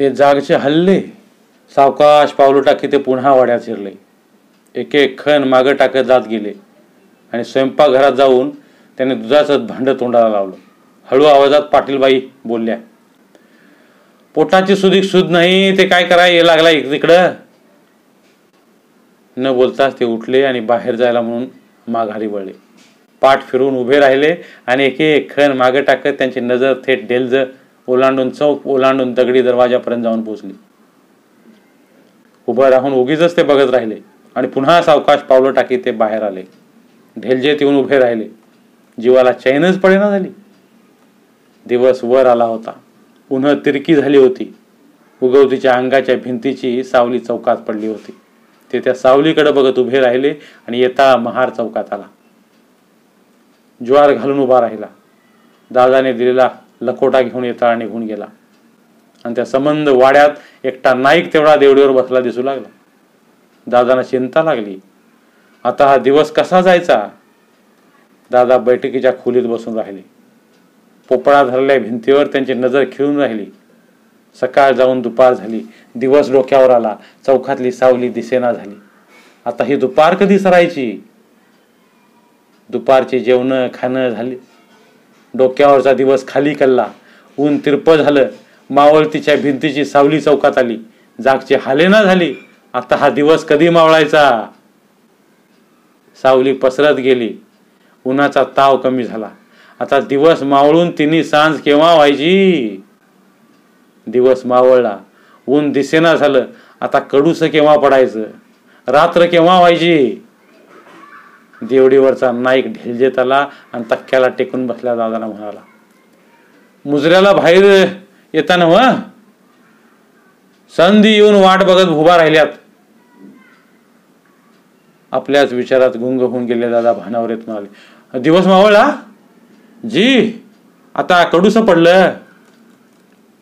ते जागचे हल्ले. सावकाश पावलं टाकी ते पुन्हा वाड्यात शिरले. एक एक खण मागं टाकत जात गेले. आणि स्वयंपाकघरात जाऊन त्याने दुधाचं भांड तोंडाला लावलं. हळू आवाजात पाटीलबाई बोलल्या पोटाची सुधीक सुध नाही ते काय कराय ये लागला तिकडं. न बोलताच ते उठले आणि बाहेर जायला म्हणून माघारी वळले. पाठ फिरून उभे राहिले आणि एक एक खण मागे टाकत त्यांची नजर थेट डेलज ओलांडून चौक ओलांडून दगडी दरवाजापर्यंत जाऊन पोचली उभं राहून उगीच ते बघत राहिले आणि पुन्हा सावकाश पावलं टाकी ते बाहेर आले. ढेलजेत येऊन उभे राहिले. जीवाला चैनच पडेना झाली. दिवस वर आला होता. उन्ह तिरकी झाली होती. उगवतीच्या अंगाच्या भिंतीची सावली चौकात पडली होती. ते त्या सावलीकडे बघत उभे राहिले आणि येता महार चौकात आला. ज्वार घालून उभा राहिला. दादाने दिलेला लकोटा घेऊन येता निघून गेला. आणि त्या संबंध वाड्यात एकटा नाईक तेवढा देवडीवर बसला दिसू लागला. दादांना चिंता लागली. आता हा दिवस कसा जायचा? दादा बैठकीच्या खोलीत बसून राहिले. पोपळा धरल्या भिंतीवर त्यांची नजर खिळून राहिली. सकाळ जाऊन दुपार झाली. दिवस डोक्यावर आला. चौकातली सावली दिसेना झाली. आता ही दुपार कधी सरायची? दुपारची जेवणं खाणं झाली. डोक्यावरचा दिवस खाली कल्ला. ऊन तिरप झालं. मावळतीच्या भिंतीची सावली चौकात आली. जागची हालेना झाली. आता हा दिवस कधी मावळायचा? सावली पसरत गेली. उन्हाचा ताव कमी झाला. आता दिवस मावळून तिन्ही सांज केव्हा व्हायची? दिवस मावळला. ऊन दिसेना झालं. आता कडूस केव्हा पडायचं? रात्र केव्हा व्हायची? देवडीवरचा नाईक ढेलजेत आला आणि तक्क्याला टेकून बसल्या दादाला म्हणाला मुजऱ्याला बाहेर येताना व संधी येऊन वाट बघत उभा राहिल्यात. आपल्याच विचारात गुंग होऊन गेले दादा भानावर येत म्हणाले दिवस मावळला? जी आता कडूस पडलं.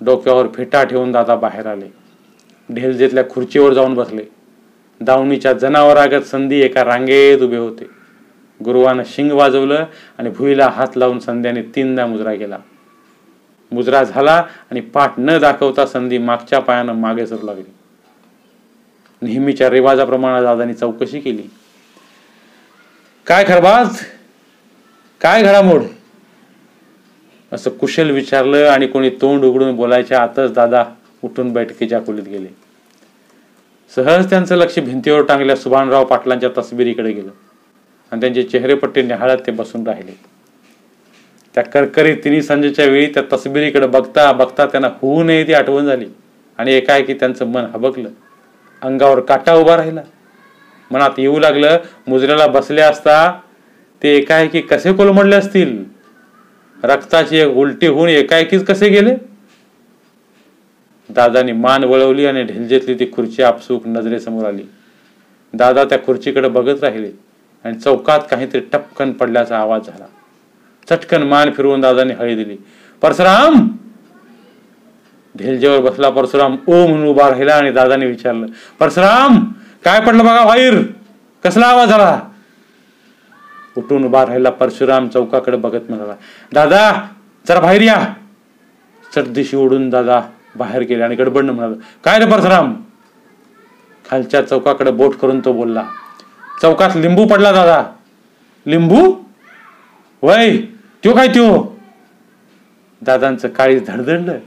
डोक्यावर फेटा ठेवून दादा बाहेर आले. ढेलजेतल्या खुर्चीवर जाऊन बसले. दावणीच्या जनावरागत संधी एका रांगेत उभे होते. गुरुवानं शिंग वाजवलं आणि भुईला हात लावून संध्याने तीनदा मुजरा केला. मुजरा झाला आणि पाठ न दाखवता संधी मागच्या पायानं मागे सरू लागली. नेहमीच्या रिवाजाप्रमाणे दादानी चौकशी केली. काय खरबाज काय घडामोड? असं कुशल विचारलं आणि कोणी तोंड उघडून बोलायच्या आतच दादा उठून बैठकीच्या खोलीत गेले. सहज त्यांचं लक्ष भिंतीवर टांगल्या सुभानराव पाटलांच्या तसबिरीकडे गेलं. आणि त्यांचे चेहरेपट्टी निहाळत ते बसून राहिले. त्या करकरी तिन्ही संजेच्या वेळी त्या तसबिरीकडे बघता बघता त्यांना होऊ नये ती आठवण झाली. आणि एकाएकी त्यांचं मन हबकलं. अंगावर काटा उभा राहिला. मनात येऊ लागलं मुजऱ्याला बसले असता ते एकाएकी कसे कोलमडले असतील? रक्ताची एक उलटी होऊन एकाएकीच कसे गेले? दादानी मान वळवली आणि ढिलजेतली ती खुर्ची आपसूक नजरेसमोर आली. दादा त्या खुर्चीकडे बघत राहिले. आणि चौकात काहीतरी टपकन पडल्याचा आवाज झाला. चटकन मान फिरवून दादाने हळी दिली. परशुराम! ढेलजेवर बसला परशुराम. ओ म्हणून उभा राहिला आणि दादाने विचारलं परशुराम काय पडलं बघा बाहेर? कसला आवाज झाला उठून उभा राहिला परशुराम चौकाकडे बघत म्हणाला दादा जरा बाहेर या. चटदिशी ओढून दादा बाहेर गेले आणि गडबडनं म्हणाला काय रे परशुराम? खालच्या चौकाकडे बोट करून तो बोलला चौकात लिंबू पडला दादा. लिंबू? वय त्यो काय त्यो? दादांचं काळी धडधडलं.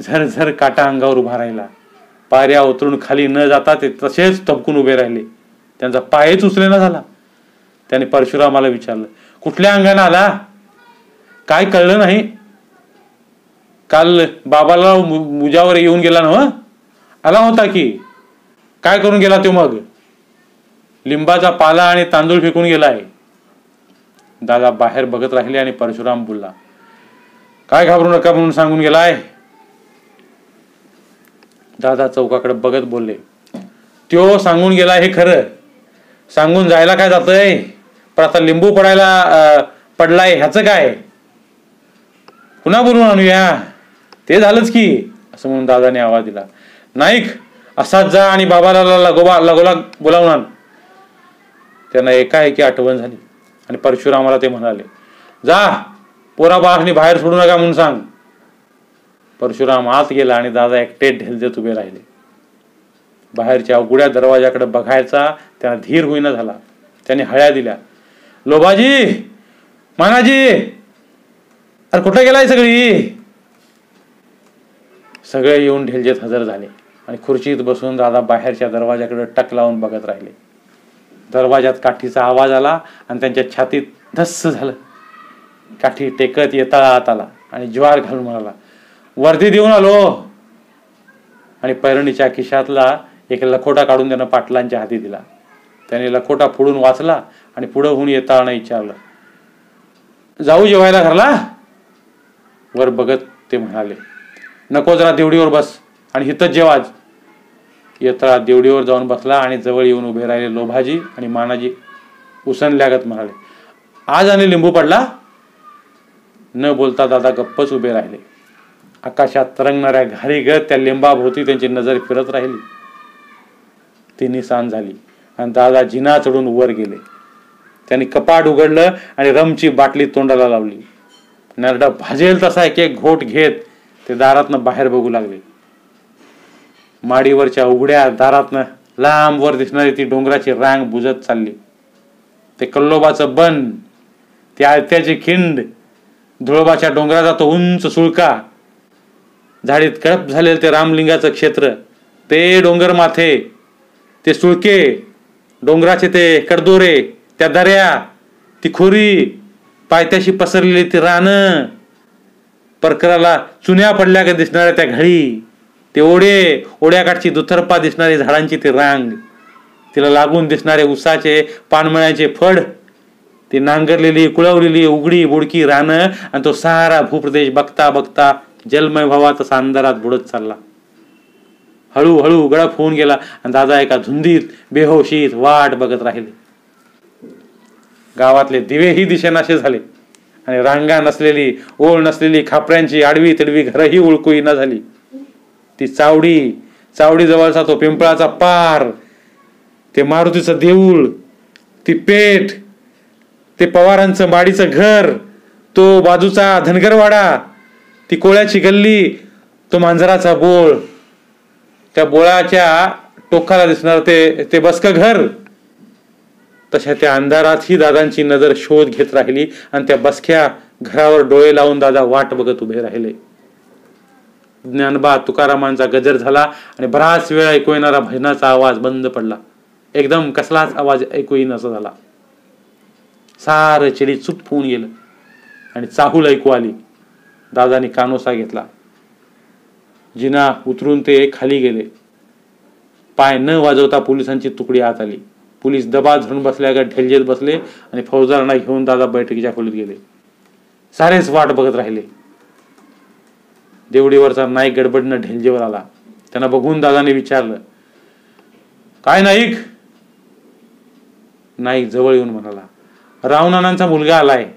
झरझर काटा अंगावर उभा राहिला. पायऱ्या उतरून खाली न जाता ते तसेच तपकून उभे राहिले. त्यांचा पायच उचलेना झाला. त्याने परशुरामाला विचारलं कुठल्या अंगाने आला? काय कळलं नाही? काल बाबाला मुजावर येऊन गेला ना आला होता की? काय करून गेला तो मग? लिंबाचा पाला आणि तांदूळ फेकून गेलाय. दादा बाहेर बघत राहिले आणि परशुराम बोलला काय घाबरू नका म्हणून सांगून गेलाय? दादा चौकाकडे बघत बोलले त्यो सांगून गेला हे खरं. सांगून जायला काय जातंय? पण आता लिंबू पडायला पडलाय ह्याचं काय? पुन्हा बोलून आणूया ते झालंच की असं म्हणून दादाने आवाज दिला. नाईक असाच जा आणि बाबाला लगोबा लगोला बोलावून आण. त्यांना एकाएकी आठवण झाली. आणि परशुरामाला ते म्हणाले जा पोरा बाळांनी बाहेर सोडू नका म्हणून सांग. परशुराम आत गेला आणि दादा एकटे ढेलदेत उभे राहिले. बाहेरच्या अवघड्या दरवाजाकडे बघायचा त्यांना धीर होईना झाला. त्याने हळ्या दिल्या लोभाजी मानाजी अरे कुठे गेलाय सगळी? सगळे येऊन ढेलजेत हजर झाले आणि खुर्चीत बसून दादा बाहेरच्या दरवाजाकडे टक लावून बघत राहिले. दरवाजात काठीचा आवाज आला आणि त्यांच्या छातीत धस्स झालं. काठी टेकत येता आत आला आणि ज्वार घालून म्हणाला वर्दी देऊन आलो. आणि पैरणीच्या खिशातला एक लखोटा काढून त्यानं पाटलांच्या हाती दिला. त्याने लखोटा फोडून वाचला आणि पुढं होऊन येताना विचारलं जाऊ जेवायला घरला? वर बघत ते म्हणाले नको जरा देवडीवर बस आणि हिथंच जेवाज येतळा देवडीवर जाऊन बसला आणि जवळ येऊन उभे राहिले लोभाजी आणि मानाजी उसनल्यागत म्हणाले आज आणि लिंबू पडला? न बोलता दादा गप्पच उभे राहिले. आकाशात तरंगणाऱ्या घारी गत त्या लिंबाभोवती त्यांची नजर फिरत राहिली. ती निसान झाली आणि दादा जिना चढून वर गेले. त्यांनी कपाट उघडलं आणि रमची बाटली तोंडाला लावली. नरडा भाजेल तसा एक एक घोट घेत ते दारातनं बाहेर बघू लागले. माडीवरच्या उघड्या दारातनं लांबवर दिसणारी ती डोंगराची रांग बुजत चालली. ते कल्लोबाचं बन ते आळत्याची खिंड धुळोबाच्या डोंगराचा तो उंच सुळका झाडीत कळप झालेलं ते रामलिंगाचं क्षेत्र ते डोंगर माथे ते सुळके डोंगराचे ते कडदोरे त्या दऱ्या ती खोरी पायथ्याशी पसरलेली ती रानं परकराला चुन्या पडल्या का दिसणाऱ्या त्या घळी ते ओढे ओढ्याकाठची दुथरपा दिसणारी झाडांची ती रांग तिला लागून दिसणारे उसाचे पानमळ्याचे फड ती नांगरलेली कुळवलेली उघडी बुडकी रानं आणि तो सारा भूप्रदेश बघता बघता जलमय भावा तसा अंधारात बुडत चालला. हळूहळू गडप होऊन गेला आणि दादा एका धुंदीत बेहोशीत वाट बघत राहिले. गावातले दिवेही दिशेनाशे झाले आणि रांगा नसलेली ओळ नसलेली खापऱ्यांची आडवी तिडवी घरही उळकुई न झाली. ती चावडी चावडीजवळचा तो पिंपळाचा पार ते मारुतीचं देऊळ ती पेठ ते पवारांचं माडीचं घर तो बाजूचा धनगरवाडा ती कोळ्याची गल्ली तो मांजराचा बोळ. त्या बोळाच्या टोकाला दिसणार ते ते बसक घर. तशा त्या अंधारातही दादांची नजर शोध घेत राहिली आणि त्या बसक्या घरावर डोळे लावून दादा वाट बघत उभे राहिले. ज्ञानबा तुकारामांचा गजर झाला आणि बराच वेळ ऐकू येणारा भजनाचा आवाज बंद पडला. एकदम कसलाच आवाज ऐकू येईन असा झाला. सार चिडी चुप होऊन गेलं आणि चाहूल ऐकू आली. दादाने कानोसा घेतला. जिना उतरून ते खाली गेले. पाय न वाजवता पोलिसांची तुकडी आत आली. पोलीस दबा धरून बसल्या का ढेलजेत बसले आणि फौजदारांना घेऊन दादा बैठकीच्या खोलीत गेले. सारेच वाट बघत राहिले. देवडीवरचा नाईक गडबडनं ढेंजेवर आला. त्यांना बघून दादाने विचारलं काय नाईक? नाईक जवळ येऊन म्हणाला रावणांचा मुलगा आलाय.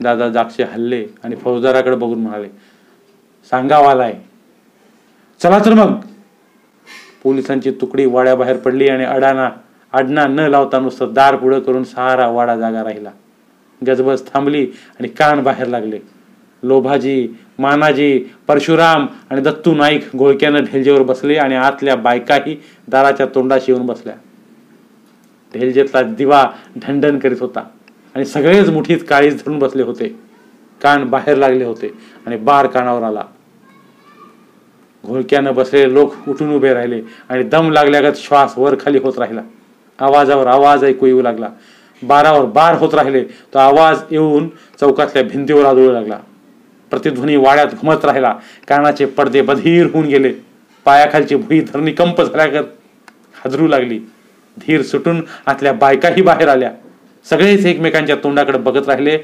दादा जागशे हल्ले आणि फौजदाराकडे बघून म्हणाले सांगाव आलाय. चला तर मग. पोलिसांची तुकडी वाड्याबाहेर पडली आणि अडाना अडना न लावता नुसतं दार पुढं करून सहारा वाडा जागा राहिला. गजबज थांबली आणि कान बाहेर लागले. लोभाजी मानाजी परशुराम आणि दत्तू नाईक घोळक्यानं ढेलजेवर बसले आणि आतल्या बायकाही दाराच्या तोंडाशी येऊन बसल्या. ढेलजेतला दिवा ढणढण करीत होता आणि सगळेच मुठीत काळीच धरून बसले होते. कान बाहेर लागले होते आणि बार कानावर आला. घोळक्यानं बसलेले लोक उठून उभे राहिले आणि दम लागल्यागत श्वास वर खाली होत राहिला. आवाजावर आवाज ऐकू येऊ लागला. बारावर बार होत राहिले तो आवाज येऊन चौकातल्या भिंतीवर आदळू लागला. प्रतिध्वनी वाड्यात घुमत राहिला. कानाचे पडदे बधीर होऊन गेले. पायाखालची भुई धरणी कंप झाल्यागत हादरू लागली. धीर सुटून आतल्या बायकाही बाहेर आल्या. सगळेच एकमेकांच्या तोंडाकडे बघत राहिले.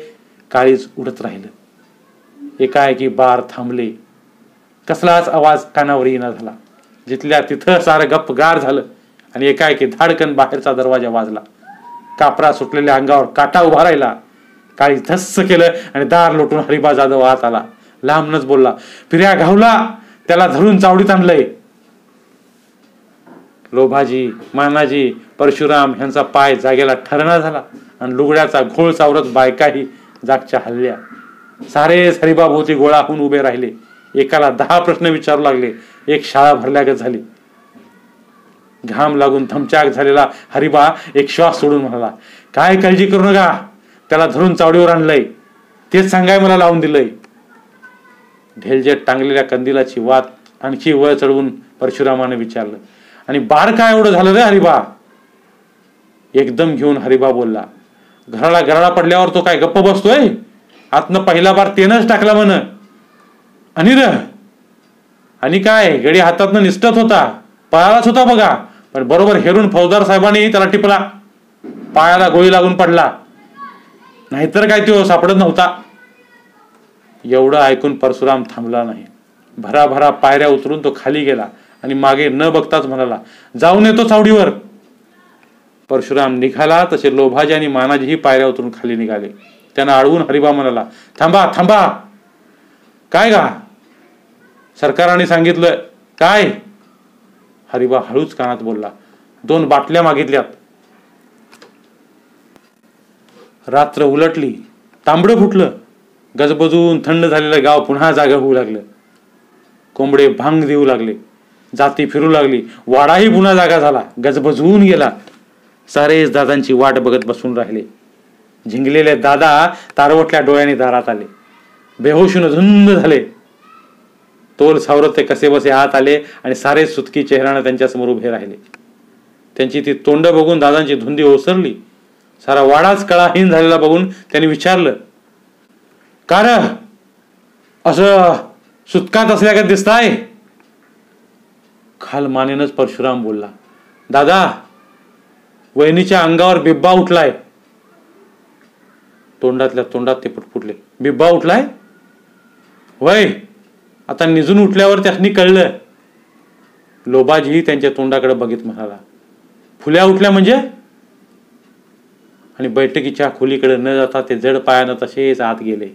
काळीच उडत राहिलं. एकाएकी बार थांबले. कसलाच आवाज कानावर येणार झाला. जिथल्या तिथं सारं गप्प गार झालं आणि एकाएकी धाडकन बाहेरचा दरवाजा वाजला. कापरा सुटलेल्या अंगावर काटा उभा राहिला. काळी धस्स केलं आणि दार लोटून हरिबा जाधव आत आला. लांबनच बोलला फिर्या घावला त्याला धरून चावडीत आणलंय. लोभाजी मानाजी परशुराम ह्यांचा पाय जागेला ठरणा झाला आणि लुगड्याचा घोळ चावरत बायकाही जागच्या हल्ल्या. सारे हरिबाभोवती गोळा होऊन उभे राहिले. एकाला दहा प्रश्न विचारू लागले. एक शाळा भरल्यागत झाली. घाम लागून धमचाक झालेला हरिबा एक श्वास सोडून म्हणाला काय काळजी करू नका. त्याला धरून चावडीवर आणलंय. तेच सांगाय मला लावून दिलंय. ढेलजेत टांगलेल्या कंदिलाची वात आणखी वळ चढवून परशुरामाने विचारलं आणि बार काय एवढं झालं रे हरिबा? एकदम घेऊन हरिबा बोलला घराला घराला पडल्यावर तो काय गप्प बसतोय? आतनं पहिला बार तेनच टाकला म्हण. आणि र? आणि काय गडी हातातनं निसटत होता पळालाच होता बघा पण बरोबर हेरून फौजदार साहेबांनी त्याला टिपला. पायाला गोळी लागून पडला. नाहीतर काय तो सापडत नव्हता. एवढं ऐकून परशुराम थांबला नाही. भराभरा पायऱ्या उतरून तो खाली गेला आणि मागे न बघताच म्हणाला जाऊन येतो चावडीवर. परशुराम निघाला तसे लोभाजी आणि मानाजीही पायऱ्या उतरून खाली निघाले. त्यांना अडवून हरिबा म्हणाला थांबा थांबा. काय गा? सरकाराने सांगितलं काय? हरिबा हळूच कानात बोलला दोन बाटल्या मागितल्यात. रात्र उलटली तांबडं फुटलं गजबजून थंड झालेलं गाव पुन्हा जागा होऊ लागलं. कोंबडे भांग देऊ लागले जाती फिरू लागली वाडाही पुन्हा जागा झाला गजबजून गेला. सारेच दादांची वाट बघत बसून राहिले. झिंगलेले दादा तारवटल्या डोळ्याने दारात आले. बेहोशून धुंद झाले. तोल सावरत ते कसे बसे हात आले आणि सारे सुतकी चेहऱ्यानं त्यांच्यासमोर उभे राहिले. त्यांची ती तोंड बघून दादांची धुंदी ओसरली. सारा वाडाच कळाहीन झालेला बघून त्यांनी विचारलं कार असं सुतकात असल्यागत दिसताय? खाल मानेनच परशुराम बोलला दादा वहिनीच्या अंगावर बिब्बा उठलाय. तोंडातल्या तोंडात ते पुटपुटले बिब्बा उठलाय? वय आता निजून उठल्यावर त्यासनी कळलं. लोबाजीही त्यांच्या तोंडाकडे बघित म्हणाला फुल्या उठल्या म्हणजे? आणि बैठकीच्या खोलीकडे न जाता ते जड पायानं तसेच आत गेले.